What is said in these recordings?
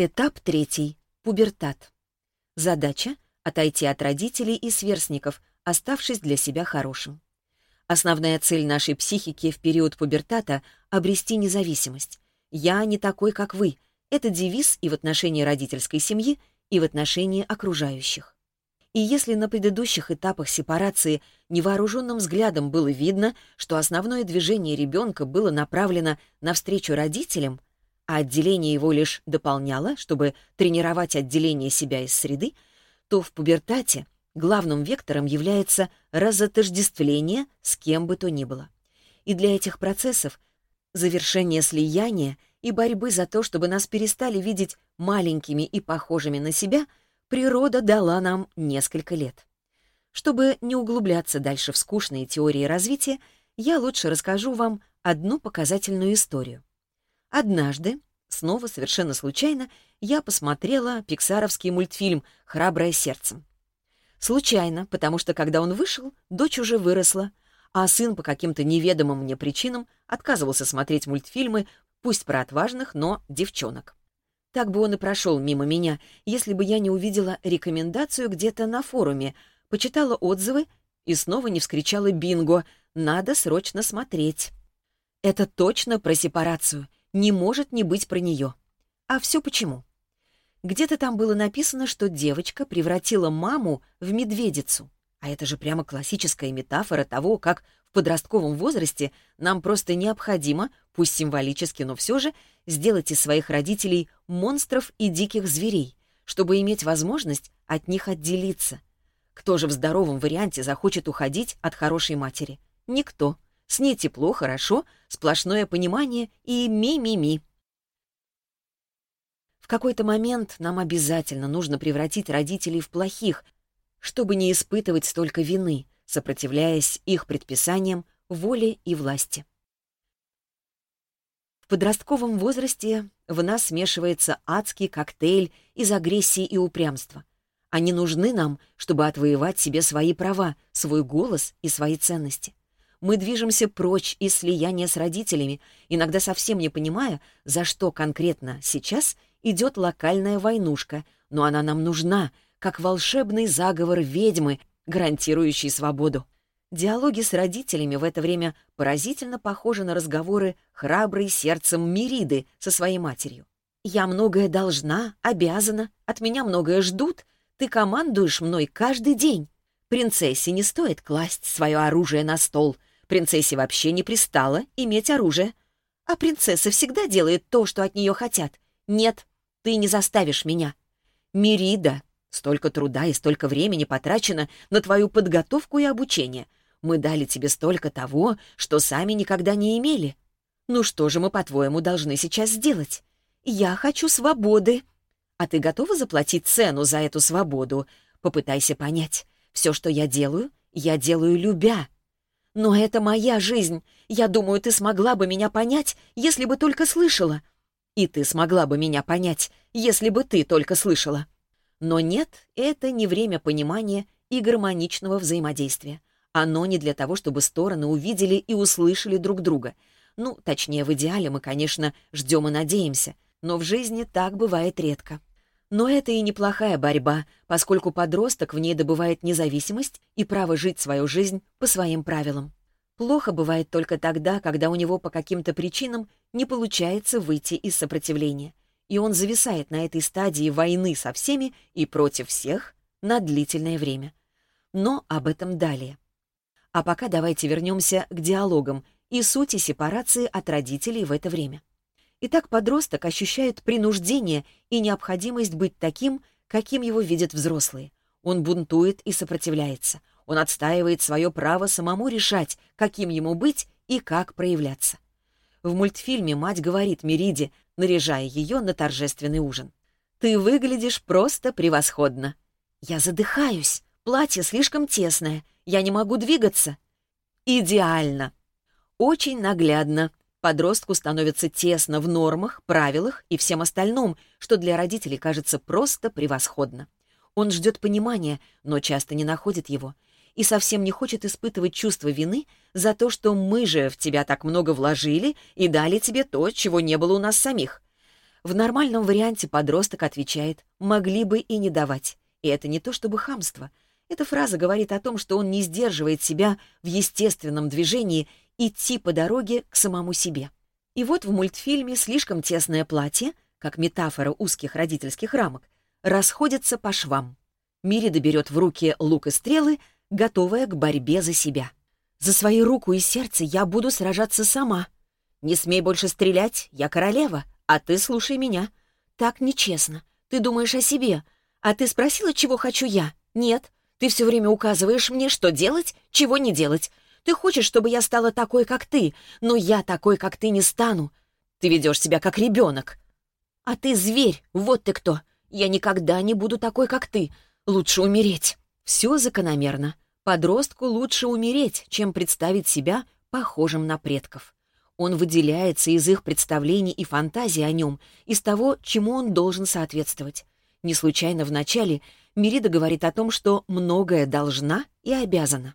Этап третий. Пубертат. Задача — отойти от родителей и сверстников, оставшись для себя хорошим. Основная цель нашей психики в период пубертата — обрести независимость. «Я не такой, как вы» — это девиз и в отношении родительской семьи, и в отношении окружающих. И если на предыдущих этапах сепарации невооруженным взглядом было видно, что основное движение ребенка было направлено навстречу родителям — а отделение его лишь дополняло, чтобы тренировать отделение себя из среды, то в пубертате главным вектором является разотождествление с кем бы то ни было. И для этих процессов завершение слияния и борьбы за то, чтобы нас перестали видеть маленькими и похожими на себя, природа дала нам несколько лет. Чтобы не углубляться дальше в скучные теории развития, я лучше расскажу вам одну показательную историю. Однажды, снова совершенно случайно, я посмотрела пиксаровский мультфильм «Храброе сердце». Случайно, потому что, когда он вышел, дочь уже выросла, а сын по каким-то неведомым мне причинам отказывался смотреть мультфильмы, пусть про отважных, но девчонок. Так бы он и прошел мимо меня, если бы я не увидела рекомендацию где-то на форуме, почитала отзывы и снова не вскричала «Бинго!» «Надо срочно смотреть!» Это точно про сепарацию — не может не быть про нее. А все почему? Где-то там было написано, что девочка превратила маму в медведицу. А это же прямо классическая метафора того, как в подростковом возрасте нам просто необходимо, пусть символически, но все же, сделать из своих родителей монстров и диких зверей, чтобы иметь возможность от них отделиться. Кто же в здоровом варианте захочет уходить от хорошей матери? Никто. С ней тепло, хорошо, сплошное понимание и ми-ми-ми. В какой-то момент нам обязательно нужно превратить родителей в плохих, чтобы не испытывать столько вины, сопротивляясь их предписаниям, воле и власти. В подростковом возрасте в нас смешивается адский коктейль из агрессии и упрямства. Они нужны нам, чтобы отвоевать себе свои права, свой голос и свои ценности мы движемся прочь из слияния с родителями, иногда совсем не понимая, за что конкретно сейчас идет локальная войнушка, но она нам нужна, как волшебный заговор ведьмы, гарантирующий свободу. Диалоги с родителями в это время поразительно похожи на разговоры храброй сердцем Мириды со своей матерью. «Я многое должна, обязана, от меня многое ждут, ты командуешь мной каждый день. Принцессе не стоит класть свое оружие на стол», Принцессе вообще не пристало иметь оружие. А принцесса всегда делает то, что от нее хотят. Нет, ты не заставишь меня. Мирида, столько труда и столько времени потрачено на твою подготовку и обучение. Мы дали тебе столько того, что сами никогда не имели. Ну что же мы, по-твоему, должны сейчас сделать? Я хочу свободы. А ты готова заплатить цену за эту свободу? Попытайся понять. Все, что я делаю, я делаю любя. Но это моя жизнь. Я думаю, ты смогла бы меня понять, если бы только слышала. И ты смогла бы меня понять, если бы ты только слышала. Но нет, это не время понимания и гармоничного взаимодействия. Оно не для того, чтобы стороны увидели и услышали друг друга. Ну, точнее, в идеале мы, конечно, ждем и надеемся, но в жизни так бывает редко. Но это и неплохая борьба, поскольку подросток в ней добывает независимость и право жить свою жизнь по своим правилам. Плохо бывает только тогда, когда у него по каким-то причинам не получается выйти из сопротивления, и он зависает на этой стадии войны со всеми и против всех на длительное время. Но об этом далее. А пока давайте вернемся к диалогам и сути сепарации от родителей в это время. Итак, подросток ощущает принуждение и необходимость быть таким, каким его видят взрослые. Он бунтует и сопротивляется. Он отстаивает свое право самому решать, каким ему быть и как проявляться. В мультфильме мать говорит Мериде, наряжая ее на торжественный ужин. «Ты выглядишь просто превосходно!» «Я задыхаюсь! Платье слишком тесное! Я не могу двигаться!» «Идеально!» «Очень наглядно!» подростку становится тесно в нормах, правилах и всем остальном, что для родителей кажется просто превосходно. Он ждет понимания, но часто не находит его, и совсем не хочет испытывать чувство вины за то, что мы же в тебя так много вложили и дали тебе то, чего не было у нас самих. В нормальном варианте подросток отвечает «могли бы и не давать». И это не то чтобы хамство — эта фраза говорит о том, что он не сдерживает себя в естественном движении идти по дороге к самому себе. И вот в мультфильме слишком тесное платье, как метафора узких родительских рамок, расходится по швам. Мири доберет в руки лук и стрелы, готовая к борьбе за себя. «За свою руку и сердце я буду сражаться сама. Не смей больше стрелять, я королева, а ты слушай меня. Так нечестно. Ты думаешь о себе. А ты спросила, чего хочу я? Нет. Ты все время указываешь мне, что делать, чего не делать. Ты хочешь, чтобы я стала такой, как ты, но я такой, как ты, не стану. Ты ведешь себя как ребенок. А ты зверь, вот ты кто. Я никогда не буду такой, как ты. Лучше умереть. Все закономерно. Подростку лучше умереть, чем представить себя похожим на предков. Он выделяется из их представлений и фантазий о нем, из того, чему он должен соответствовать. Не случайно в начале Мирида говорит о том, что многое должна и обязана.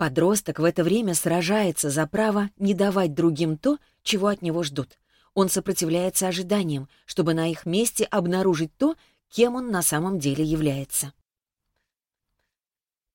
Подросток в это время сражается за право не давать другим то, чего от него ждут. Он сопротивляется ожиданиям, чтобы на их месте обнаружить то, кем он на самом деле является.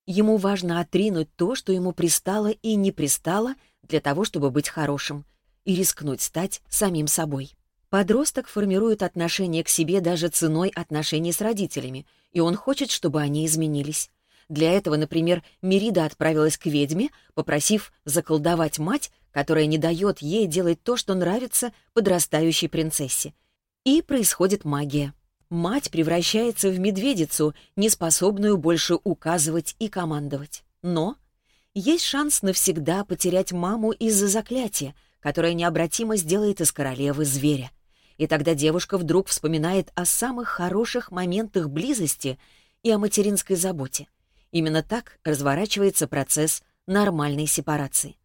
Ему важно отринуть то, что ему пристало и не пристало для того, чтобы быть хорошим, и рискнуть стать самим собой. Подросток формирует отношение к себе даже ценой отношений с родителями, и он хочет, чтобы они изменились. Для этого, например, Мерида отправилась к ведьме, попросив заколдовать мать, которая не дает ей делать то, что нравится подрастающей принцессе. И происходит магия мать превращается в медведицу, неспособную больше указывать и командовать. Но есть шанс навсегда потерять маму из-за заклятия, которое необратимо сделает из королевы зверя. И тогда девушка вдруг вспоминает о самых хороших моментах близости и о материнской заботе. Именно так разворачивается процесс нормальной сепарации.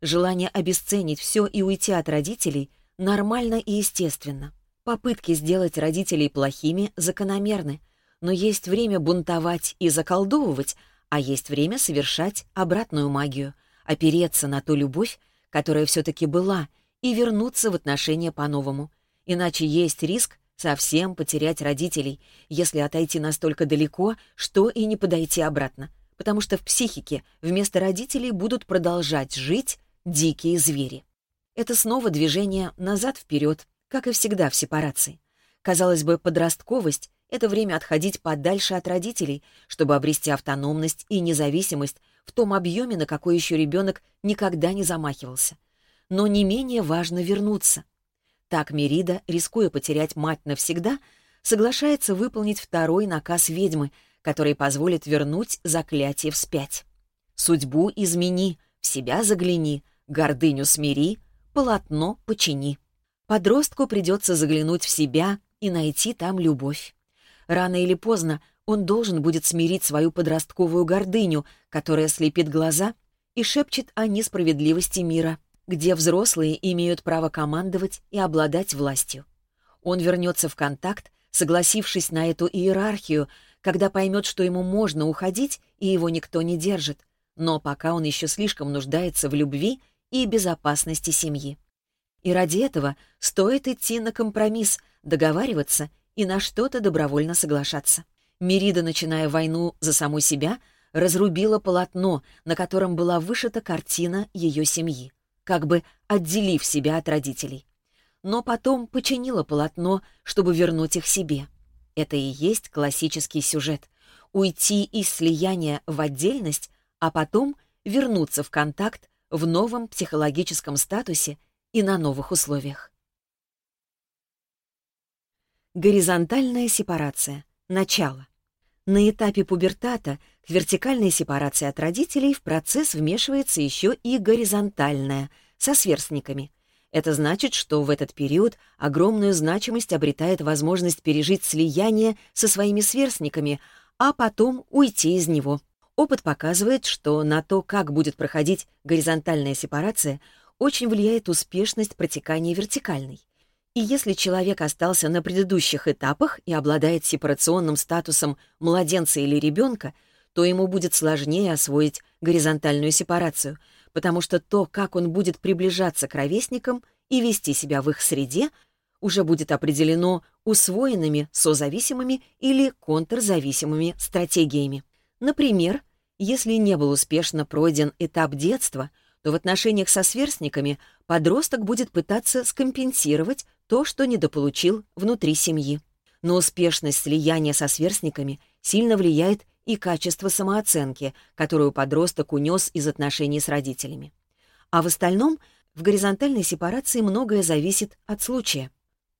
Желание обесценить все и уйти от родителей нормально и естественно. Попытки сделать родителей плохими закономерны, но есть время бунтовать и заколдовывать, а есть время совершать обратную магию, опереться на ту любовь, которая все-таки была, и вернуться в отношения по-новому. Иначе есть риск Совсем потерять родителей, если отойти настолько далеко, что и не подойти обратно, потому что в психике вместо родителей будут продолжать жить дикие звери. Это снова движение назад-вперед, как и всегда в сепарации. Казалось бы, подростковость — это время отходить подальше от родителей, чтобы обрести автономность и независимость в том объеме, на какой еще ребенок никогда не замахивался. Но не менее важно вернуться — так Мерида, рискуя потерять мать навсегда, соглашается выполнить второй наказ ведьмы, который позволит вернуть заклятие вспять. «Судьбу измени, в себя загляни, гордыню смири, полотно почини». Подростку придется заглянуть в себя и найти там любовь. Рано или поздно он должен будет смирить свою подростковую гордыню, которая слепит глаза и шепчет о несправедливости мира — где взрослые имеют право командовать и обладать властью. Он вернется в контакт, согласившись на эту иерархию, когда поймет, что ему можно уходить, и его никто не держит, но пока он еще слишком нуждается в любви и безопасности семьи. И ради этого стоит идти на компромисс, договариваться и на что-то добровольно соглашаться. Мерида, начиная войну за саму себя, разрубила полотно, на котором была вышита картина ее семьи как бы отделив себя от родителей. Но потом починила полотно, чтобы вернуть их себе. Это и есть классический сюжет. Уйти из слияния в отдельность, а потом вернуться в контакт в новом психологическом статусе и на новых условиях. Горизонтальная сепарация. Начало. На этапе пубертата вертикальная сепарация от родителей в процесс вмешивается еще и горизонтальная, со сверстниками. Это значит, что в этот период огромную значимость обретает возможность пережить слияние со своими сверстниками, а потом уйти из него. Опыт показывает, что на то, как будет проходить горизонтальная сепарация, очень влияет успешность протекания вертикальной. И если человек остался на предыдущих этапах и обладает сепарационным статусом младенца или ребенка, то ему будет сложнее освоить горизонтальную сепарацию, потому что то, как он будет приближаться к ровесникам и вести себя в их среде, уже будет определено усвоенными созависимыми или контрзависимыми стратегиями. Например, если не был успешно пройден этап детства, то в отношениях со сверстниками подросток будет пытаться скомпенсировать то, что недополучил внутри семьи. Но успешность слияния со сверстниками сильно влияет и качество самооценки, которую подросток унес из отношений с родителями. А в остальном в горизонтальной сепарации многое зависит от случая.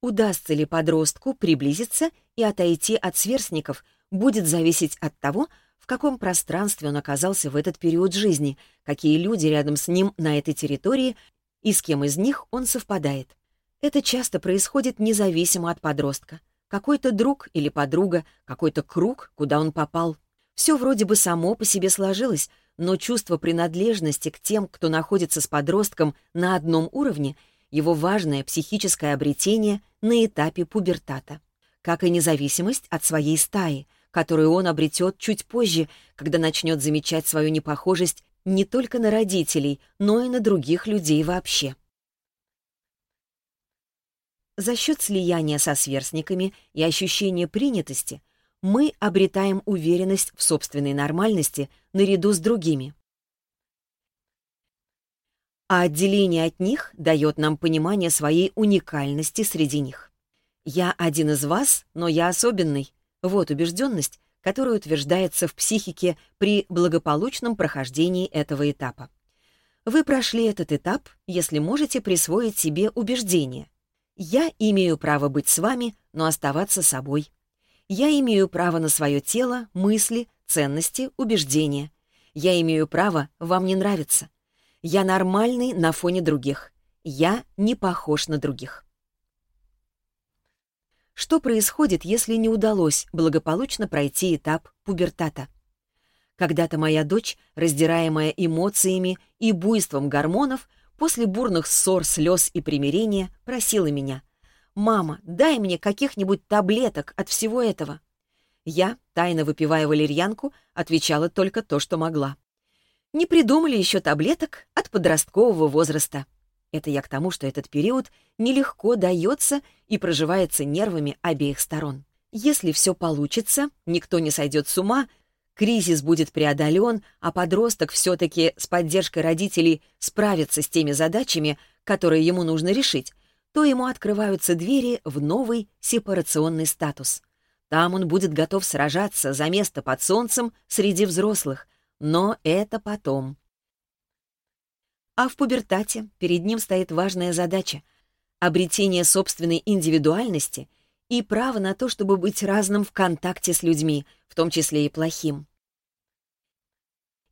Удастся ли подростку приблизиться и отойти от сверстников, будет зависеть от того, в каком пространстве он оказался в этот период жизни, какие люди рядом с ним на этой территории и с кем из них он совпадает. Это часто происходит независимо от подростка. Какой-то друг или подруга, какой-то круг, куда он попал. Все вроде бы само по себе сложилось, но чувство принадлежности к тем, кто находится с подростком на одном уровне, его важное психическое обретение на этапе пубертата. Как и независимость от своей стаи, которую он обретет чуть позже, когда начнет замечать свою непохожесть не только на родителей, но и на других людей вообще. За счет слияния со сверстниками и ощущения принятости мы обретаем уверенность в собственной нормальности наряду с другими. А отделение от них дает нам понимание своей уникальности среди них. «Я один из вас, но я особенный». Вот убежденность, которая утверждается в психике при благополучном прохождении этого этапа. Вы прошли этот этап, если можете присвоить себе убеждение. Я имею право быть с вами, но оставаться собой. Я имею право на свое тело, мысли, ценности, убеждения. Я имею право вам не нравиться. Я нормальный на фоне других. Я не похож на других. Что происходит, если не удалось благополучно пройти этап пубертата? Когда-то моя дочь, раздираемая эмоциями и буйством гормонов, после бурных ссор, слез и примирения просила меня. «Мама, дай мне каких-нибудь таблеток от всего этого». Я, тайно выпивая валерьянку, отвечала только то, что могла. Не придумали еще таблеток от подросткового возраста. Это я к тому, что этот период нелегко дается и проживается нервами обеих сторон. Если все получится, никто не сойдет с ума, Кризис будет преодолен, а подросток все-таки с поддержкой родителей справится с теми задачами, которые ему нужно решить, то ему открываются двери в новый сепарационный статус. Там он будет готов сражаться за место под солнцем среди взрослых, но это потом. А в пубертате перед ним стоит важная задача — обретение собственной индивидуальности и право на то, чтобы быть разным в контакте с людьми, в том числе и плохим.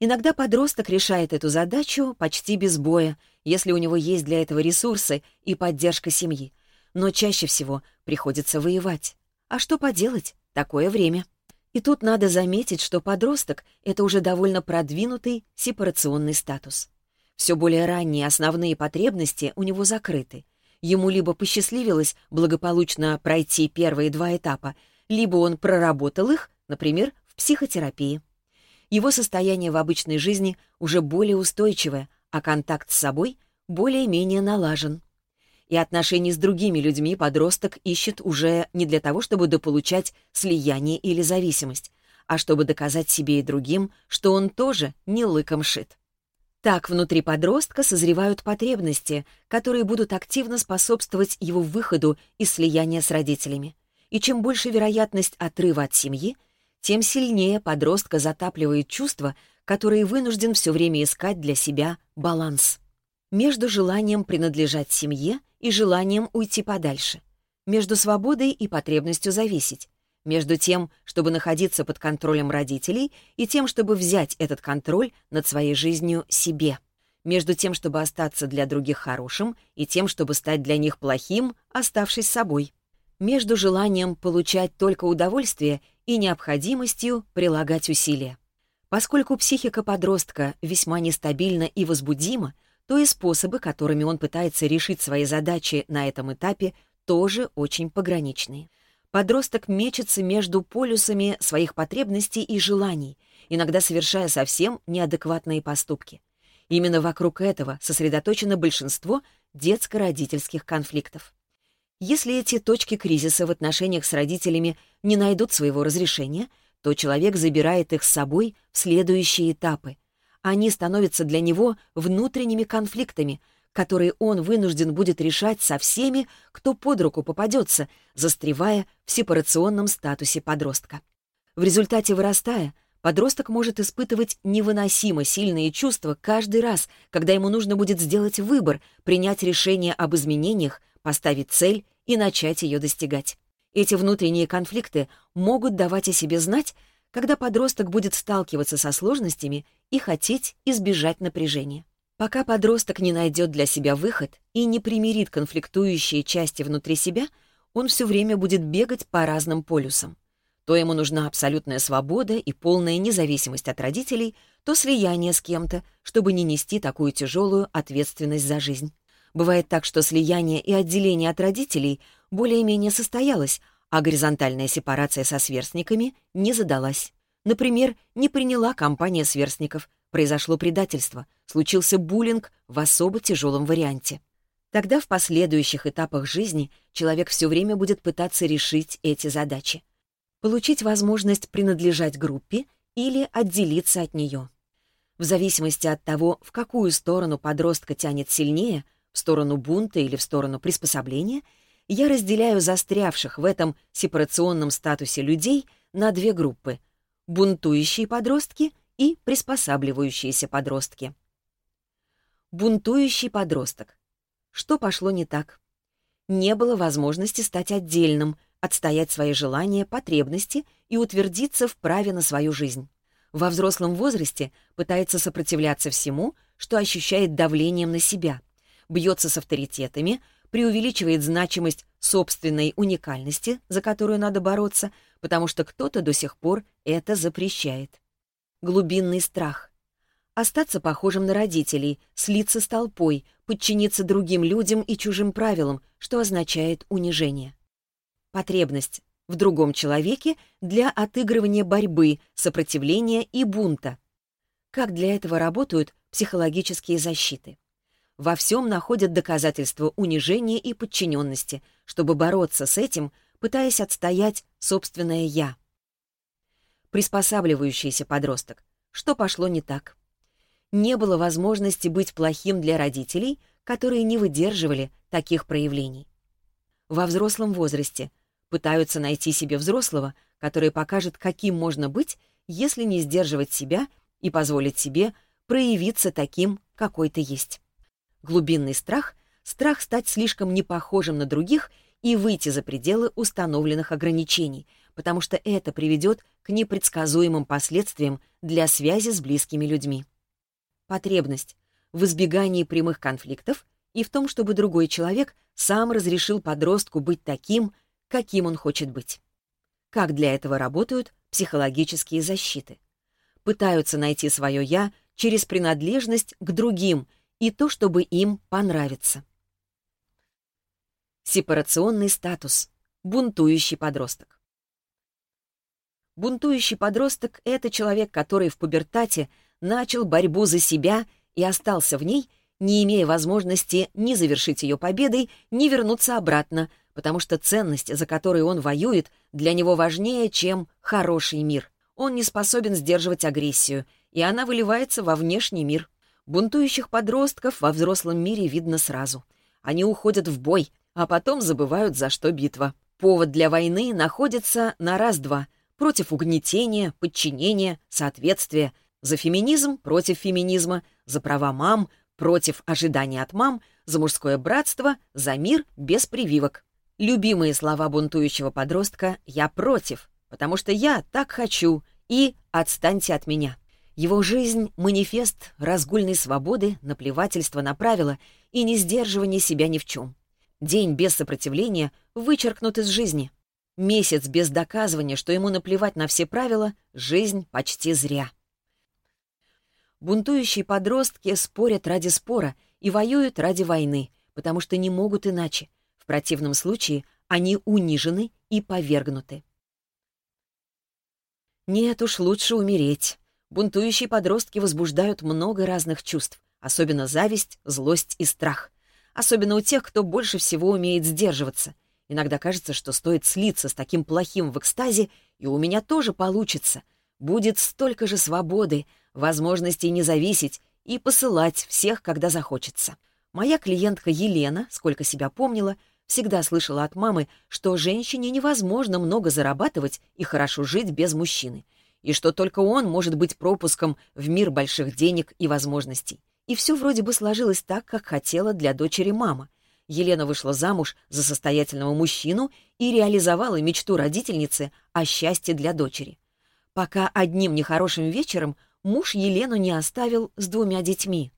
Иногда подросток решает эту задачу почти без боя, если у него есть для этого ресурсы и поддержка семьи, но чаще всего приходится воевать. А что поделать? Такое время. И тут надо заметить, что подросток — это уже довольно продвинутый сепарационный статус. Все более ранние основные потребности у него закрыты — Ему либо посчастливилось благополучно пройти первые два этапа, либо он проработал их, например, в психотерапии. Его состояние в обычной жизни уже более устойчивое, а контакт с собой более-менее налажен. И отношений с другими людьми подросток ищет уже не для того, чтобы дополучать слияние или зависимость, а чтобы доказать себе и другим, что он тоже не лыком шит. Так внутри подростка созревают потребности, которые будут активно способствовать его выходу из слияния с родителями. И чем больше вероятность отрыва от семьи, тем сильнее подростка затапливает чувства, которые вынужден все время искать для себя баланс. Между желанием принадлежать семье и желанием уйти подальше. Между свободой и потребностью зависеть между тем, чтобы находиться под контролем родителей, и тем, чтобы взять этот контроль над своей жизнью себе, между тем, чтобы остаться для других хорошим, и тем, чтобы стать для них плохим, оставшись собой, между желанием получать только удовольствие и необходимостью прилагать усилия. Поскольку психика подростка весьма нестабильна и возбудима, то и способы, которыми он пытается решить свои задачи на этом этапе, тоже очень пограничные. Подросток мечется между полюсами своих потребностей и желаний, иногда совершая совсем неадекватные поступки. Именно вокруг этого сосредоточено большинство детско-родительских конфликтов. Если эти точки кризиса в отношениях с родителями не найдут своего разрешения, то человек забирает их с собой в следующие этапы. Они становятся для него внутренними конфликтами, которые он вынужден будет решать со всеми, кто под руку попадется, застревая в сепарационном статусе подростка. В результате вырастая, подросток может испытывать невыносимо сильные чувства каждый раз, когда ему нужно будет сделать выбор, принять решение об изменениях, поставить цель и начать ее достигать. Эти внутренние конфликты могут давать о себе знать, когда подросток будет сталкиваться со сложностями и хотеть избежать напряжения. Пока подросток не найдет для себя выход и не примирит конфликтующие части внутри себя, он все время будет бегать по разным полюсам. То ему нужна абсолютная свобода и полная независимость от родителей, то слияние с кем-то, чтобы не нести такую тяжелую ответственность за жизнь. Бывает так, что слияние и отделение от родителей более-менее состоялось, а горизонтальная сепарация со сверстниками не задалась. Например, не приняла компания сверстников, произошло предательство, случился буллинг в особо тяжелом варианте. Тогда в последующих этапах жизни человек все время будет пытаться решить эти задачи. Получить возможность принадлежать группе или отделиться от нее. В зависимости от того, в какую сторону подростка тянет сильнее, в сторону бунта или в сторону приспособления, я разделяю застрявших в этом сепарационном статусе людей на две группы — бунтующие подростки — и приспосабливающиеся подростки. Бунтующий подросток. Что пошло не так? Не было возможности стать отдельным, отстоять свои желания, потребности и утвердиться в праве на свою жизнь. Во взрослом возрасте пытается сопротивляться всему, что ощущает давлением на себя, бьется с авторитетами, преувеличивает значимость собственной уникальности, за которую надо бороться, потому что кто-то до сих пор это запрещает глубинный страх. Остаться похожим на родителей, слиться с толпой, подчиниться другим людям и чужим правилам, что означает унижение. Потребность в другом человеке для отыгрывания борьбы, сопротивления и бунта. Как для этого работают психологические защиты? Во всем находят доказательства унижения и подчиненности, чтобы бороться с этим, пытаясь отстоять собственное «я» приспосабливающийся подросток, что пошло не так. Не было возможности быть плохим для родителей, которые не выдерживали таких проявлений. Во взрослом возрасте пытаются найти себе взрослого, который покажет, каким можно быть, если не сдерживать себя и позволить себе проявиться таким, какой ты есть. Глубинный страх — страх стать слишком непохожим на других и выйти за пределы установленных ограничений — потому что это приведет к непредсказуемым последствиям для связи с близкими людьми. Потребность в избегании прямых конфликтов и в том, чтобы другой человек сам разрешил подростку быть таким, каким он хочет быть. Как для этого работают психологические защиты? Пытаются найти свое «я» через принадлежность к другим и то, чтобы им понравиться. Сепарационный статус. Бунтующий подросток. Бунтующий подросток — это человек, который в пубертате начал борьбу за себя и остался в ней, не имея возможности ни завершить ее победой, ни вернуться обратно, потому что ценность, за которой он воюет, для него важнее, чем хороший мир. Он не способен сдерживать агрессию, и она выливается во внешний мир. Бунтующих подростков во взрослом мире видно сразу. Они уходят в бой, а потом забывают, за что битва. Повод для войны находится на раз-два — против угнетения, подчинения, соответствия, за феминизм, против феминизма, за права мам, против ожиданий от мам, за мужское братство, за мир без прививок. Любимые слова бунтующего подростка «я против», потому что я так хочу, и «отстаньте от меня». Его жизнь — манифест разгульной свободы, наплевательства на правила и не сдерживания себя ни в чем. День без сопротивления вычеркнут из жизни. Месяц без доказывания, что ему наплевать на все правила, жизнь почти зря. Бунтующие подростки спорят ради спора и воюют ради войны, потому что не могут иначе. В противном случае они унижены и повергнуты. Нет уж, лучше умереть. Бунтующие подростки возбуждают много разных чувств, особенно зависть, злость и страх. Особенно у тех, кто больше всего умеет сдерживаться — Иногда кажется, что стоит слиться с таким плохим в экстазе, и у меня тоже получится. Будет столько же свободы, возможностей не зависеть и посылать всех, когда захочется. Моя клиентка Елена, сколько себя помнила, всегда слышала от мамы, что женщине невозможно много зарабатывать и хорошо жить без мужчины, и что только он может быть пропуском в мир больших денег и возможностей. И все вроде бы сложилось так, как хотела для дочери мама. Елена вышла замуж за состоятельного мужчину и реализовала мечту родительницы о счастье для дочери. Пока одним нехорошим вечером муж Елену не оставил с двумя детьми.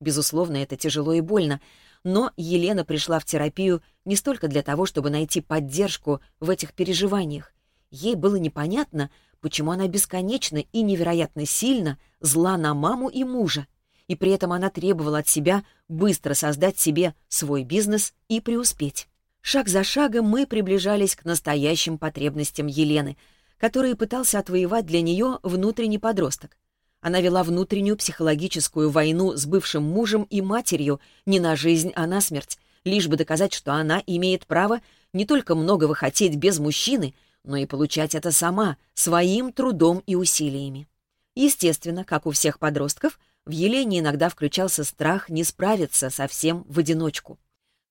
Безусловно, это тяжело и больно, но Елена пришла в терапию не столько для того, чтобы найти поддержку в этих переживаниях. Ей было непонятно, почему она бесконечно и невероятно сильно зла на маму и мужа и при этом она требовала от себя быстро создать себе свой бизнес и преуспеть. Шаг за шагом мы приближались к настоящим потребностям Елены, которые пытался отвоевать для нее внутренний подросток. Она вела внутреннюю психологическую войну с бывшим мужем и матерью не на жизнь, а на смерть, лишь бы доказать, что она имеет право не только многого хотеть без мужчины, но и получать это сама, своим трудом и усилиями. Естественно, как у всех подростков, в Елене иногда включался страх не справиться совсем в одиночку.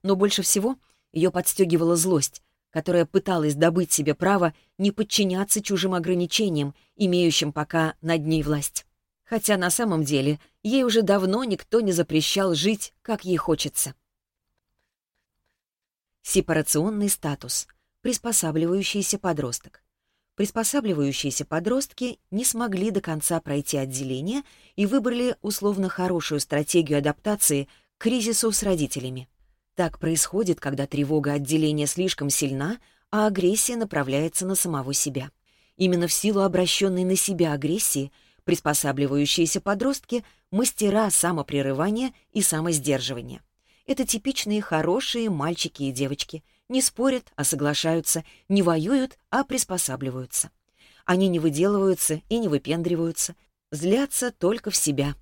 Но больше всего ее подстегивала злость, которая пыталась добыть себе право не подчиняться чужим ограничениям, имеющим пока над ней власть хотя на самом деле ей уже давно никто не запрещал жить, как ей хочется. Сепарационный статус. Приспосабливающийся подросток. Приспосабливающиеся подростки не смогли до конца пройти отделение и выбрали условно хорошую стратегию адаптации к кризису с родителями. Так происходит, когда тревога отделения слишком сильна, а агрессия направляется на самого себя. Именно в силу обращенной на себя агрессии приспосабливающиеся подростки — мастера самопрерывания и самосдерживания. Это типичные хорошие мальчики и девочки — не спорят, а соглашаются, не воюют, а приспосабливаются. Они не выделываются и не выпендриваются, злятся только в себя.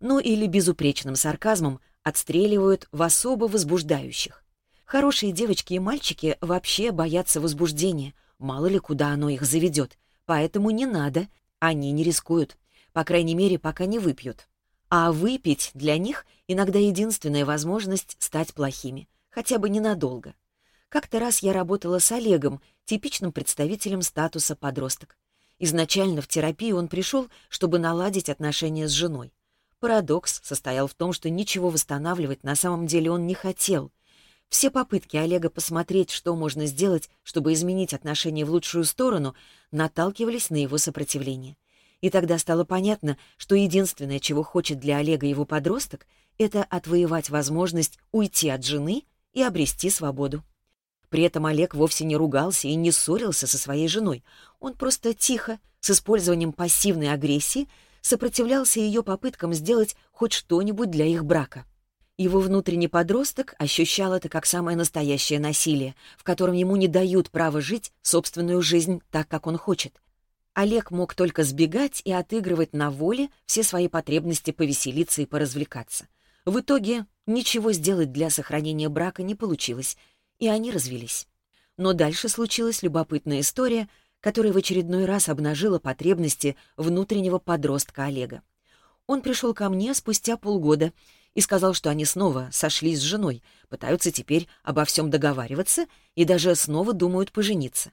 Ну или безупречным сарказмом отстреливают в особо возбуждающих. Хорошие девочки и мальчики вообще боятся возбуждения, мало ли куда оно их заведет, поэтому не надо, они не рискуют, по крайней мере, пока не выпьют. А выпить для них иногда единственная возможность стать плохими, хотя бы ненадолго. Как-то раз я работала с Олегом, типичным представителем статуса подросток. Изначально в терапию он пришел, чтобы наладить отношения с женой. Парадокс состоял в том, что ничего восстанавливать на самом деле он не хотел. Все попытки Олега посмотреть, что можно сделать, чтобы изменить отношения в лучшую сторону, наталкивались на его сопротивление. И тогда стало понятно, что единственное, чего хочет для Олега его подросток, это отвоевать возможность уйти от жены и обрести свободу. При этом Олег вовсе не ругался и не ссорился со своей женой. Он просто тихо, с использованием пассивной агрессии, сопротивлялся ее попыткам сделать хоть что-нибудь для их брака. Его внутренний подросток ощущал это как самое настоящее насилие, в котором ему не дают права жить собственную жизнь так, как он хочет — Олег мог только сбегать и отыгрывать на воле все свои потребности повеселиться и поразвлекаться. В итоге ничего сделать для сохранения брака не получилось, и они развелись. Но дальше случилась любопытная история, которая в очередной раз обнажила потребности внутреннего подростка Олега. Он пришел ко мне спустя полгода и сказал, что они снова сошлись с женой, пытаются теперь обо всем договариваться и даже снова думают пожениться.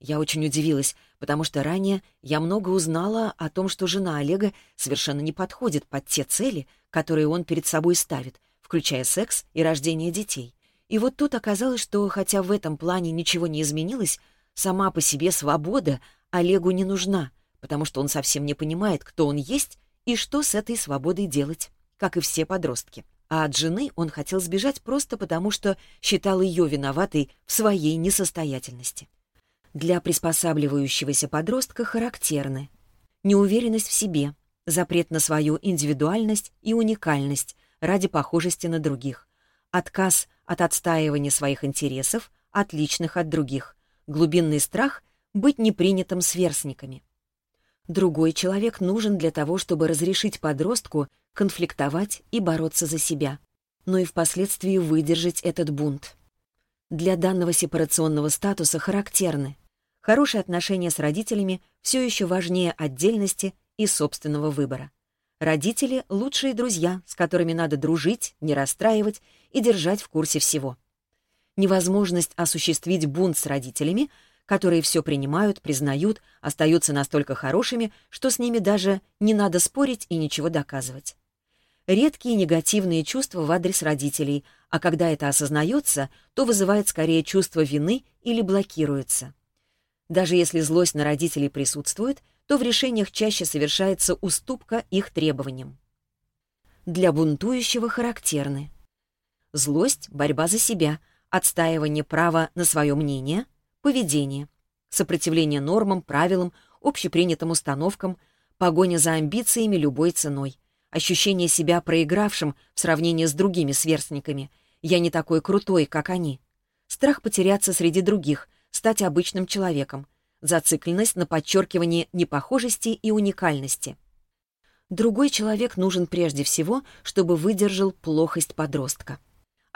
Я очень удивилась, потому что ранее я много узнала о том, что жена Олега совершенно не подходит под те цели, которые он перед собой ставит, включая секс и рождение детей. И вот тут оказалось, что хотя в этом плане ничего не изменилось, сама по себе свобода Олегу не нужна, потому что он совсем не понимает, кто он есть и что с этой свободой делать, как и все подростки. А от жены он хотел сбежать просто потому, что считал ее виноватой в своей несостоятельности. Для приспосабливающегося подростка характерны неуверенность в себе, запрет на свою индивидуальность и уникальность ради похожести на других, отказ от отстаивания своих интересов, отличных от других, глубинный страх быть непринятым сверстниками. Другой человек нужен для того, чтобы разрешить подростку конфликтовать и бороться за себя, но и впоследствии выдержать этот бунт. Для данного сепарационного статуса характерны хорошие отношения с родителями все еще важнее отдельности и собственного выбора. Родители — лучшие друзья, с которыми надо дружить, не расстраивать и держать в курсе всего. Невозможность осуществить бунт с родителями, которые все принимают, признают, остаются настолько хорошими, что с ними даже не надо спорить и ничего доказывать. Редкие негативные чувства в адрес родителей, а когда это осознается, то вызывает скорее чувство вины или блокируется. Даже если злость на родителей присутствует, то в решениях чаще совершается уступка их требованиям. Для бунтующего характерны злость, борьба за себя, отстаивание права на свое мнение, поведение, сопротивление нормам, правилам, общепринятым установкам, погоня за амбициями любой ценой, ощущение себя проигравшим в сравнении с другими сверстниками. Я не такой крутой, как они. Страх потеряться среди других, стать обычным человеком, зацикленность на подчеркивании непохожести и уникальности. Другой человек нужен прежде всего, чтобы выдержал плохость подростка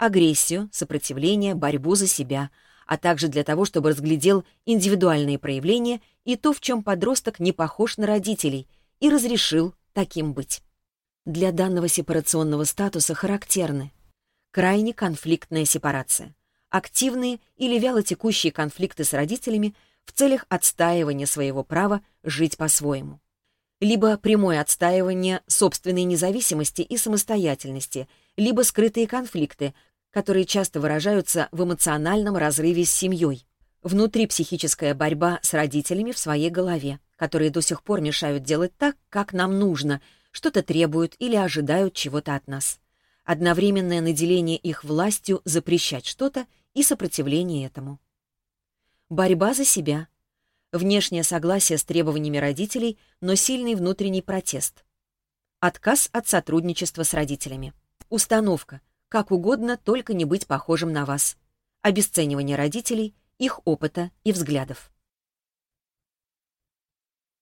агрессию, сопротивление, борьбу за себя, а также для того, чтобы разглядел индивидуальные проявления и то, в чем подросток не похож на родителей, и разрешил таким быть. Для данного сепарационного статуса характерны крайне конфликтная сепарация, активные или вялотекущие конфликты с родителями в целях отстаивания своего права жить по-своему, либо прямое отстаивание собственной независимости и самостоятельности, либо скрытые конфликты, которые часто выражаются в эмоциональном разрыве с семьей. внутри психическая борьба с родителями в своей голове, которые до сих пор мешают делать так, как нам нужно, что-то требуют или ожидают чего-то от нас. Одновременное наделение их властью запрещать что-то и сопротивление этому. Борьба за себя. Внешнее согласие с требованиями родителей, но сильный внутренний протест. Отказ от сотрудничества с родителями. Установка – как угодно, только не быть похожим на вас. Обесценивание родителей, их опыта и взглядов.